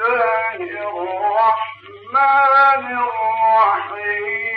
الله الرحمن الرحيم.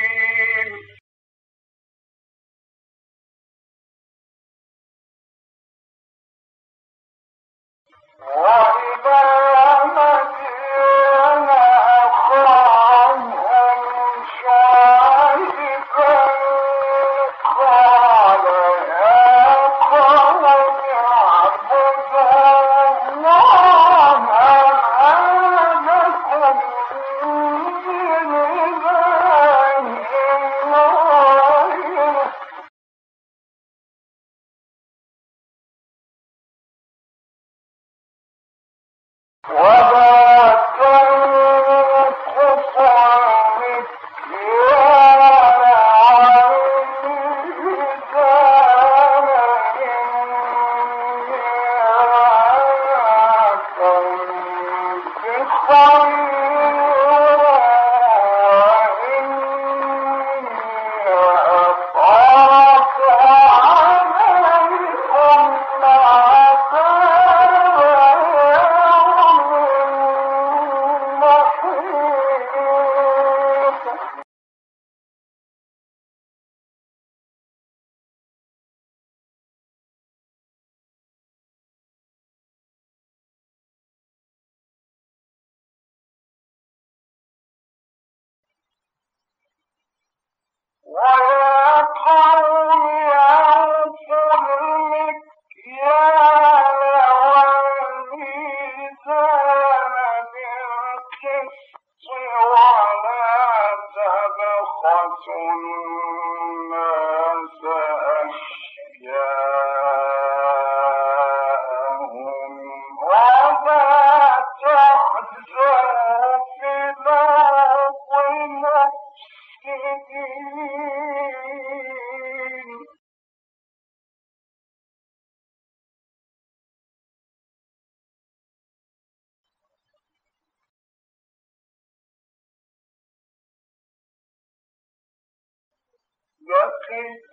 خير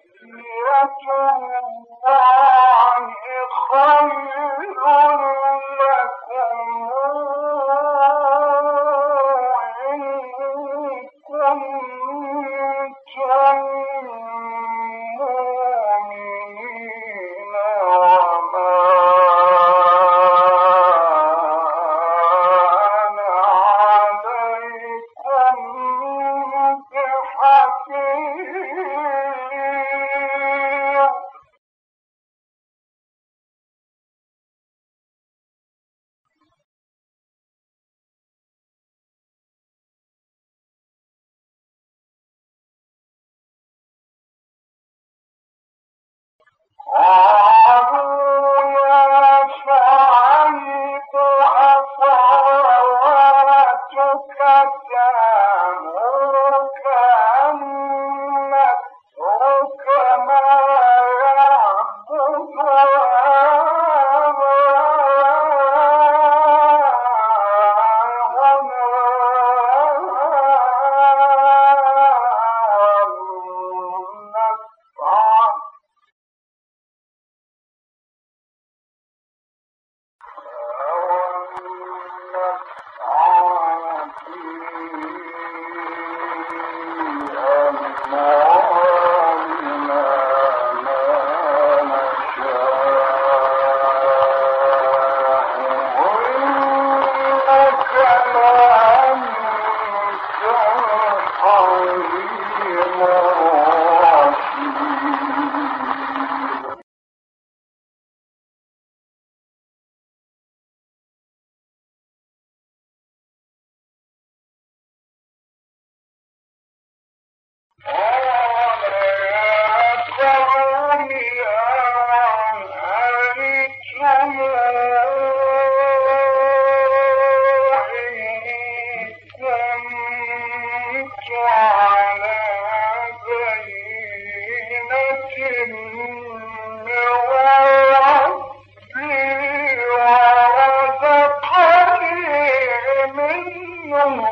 لكم. Oh!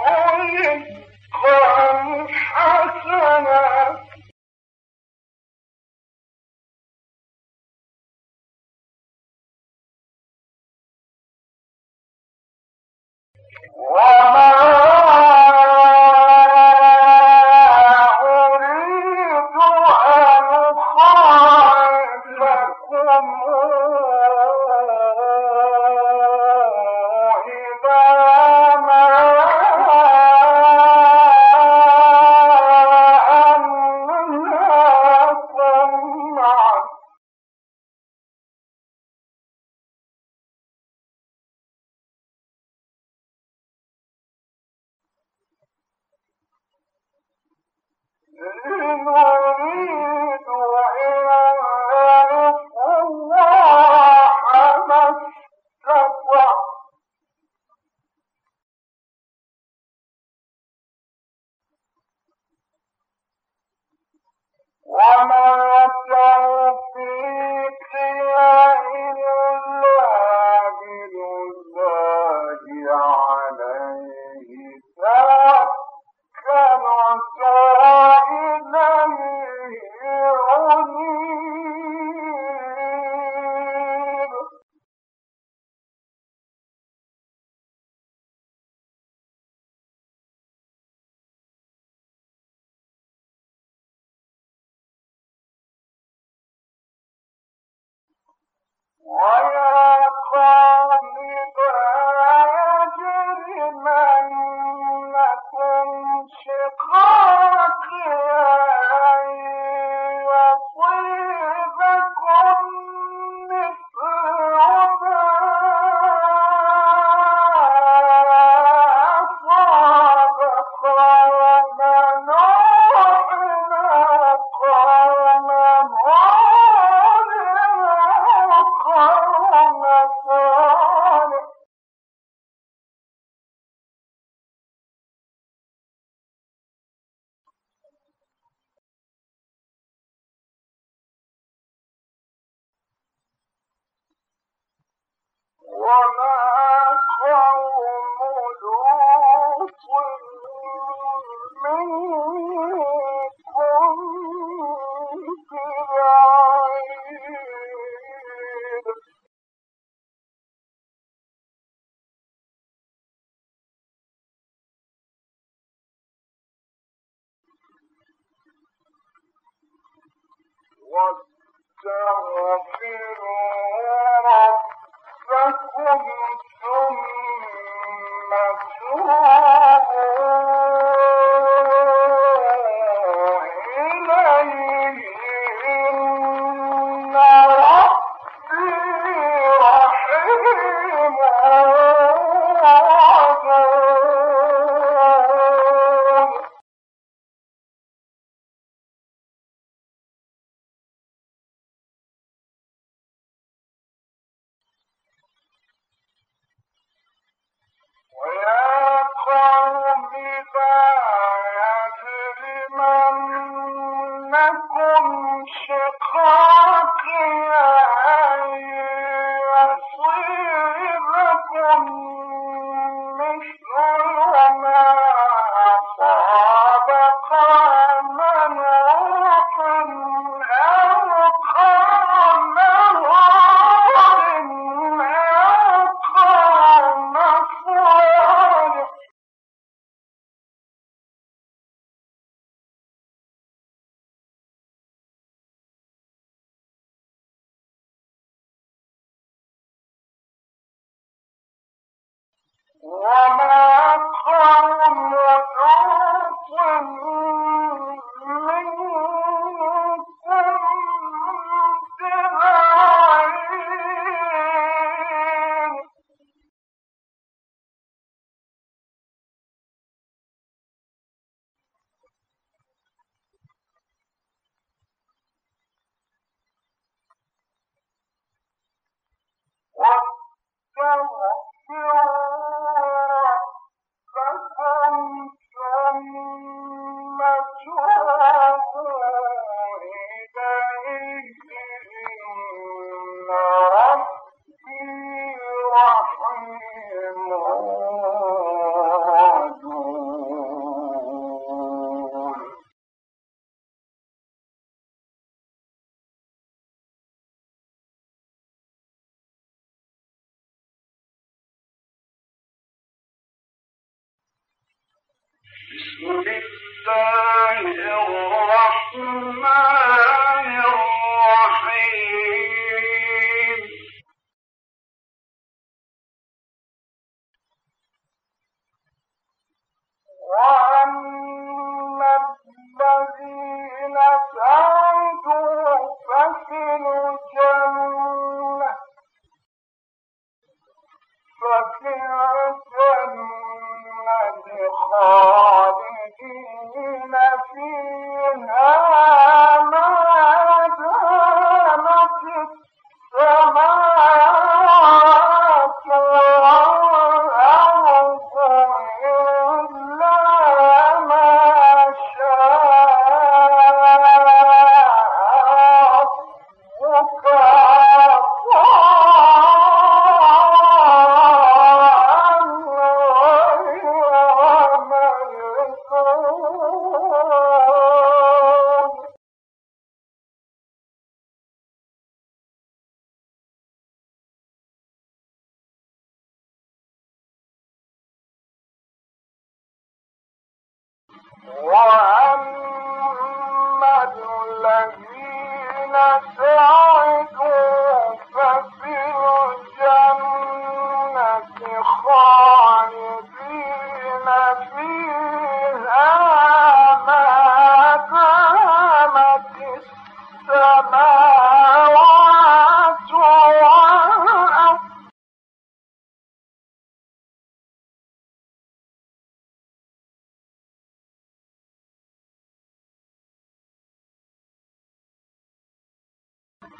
ああ、شقاقي واستغفر Voila!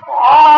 Oh!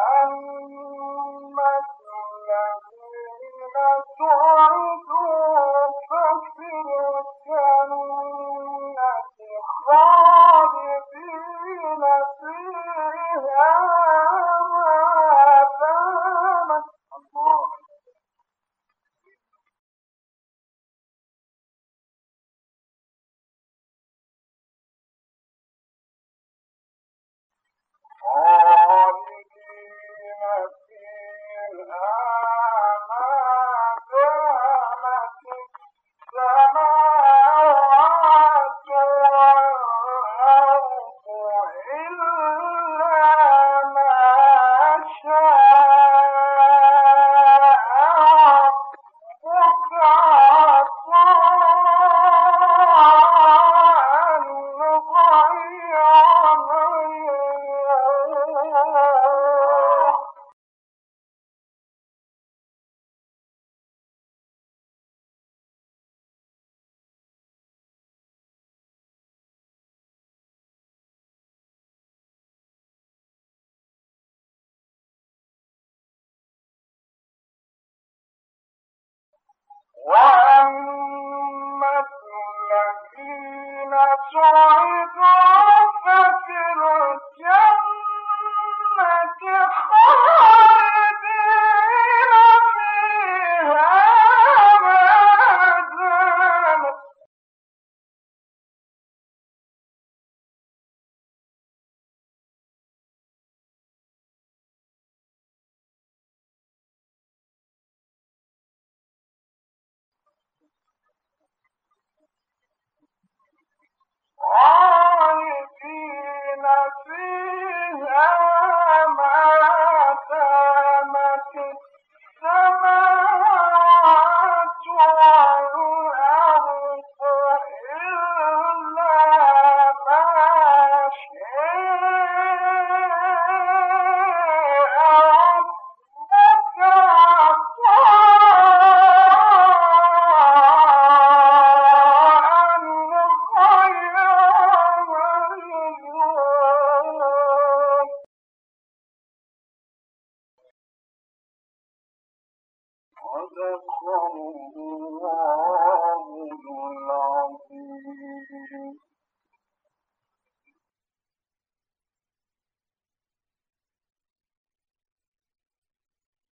وَأَمَّا الذين سعدوا ففي الجنة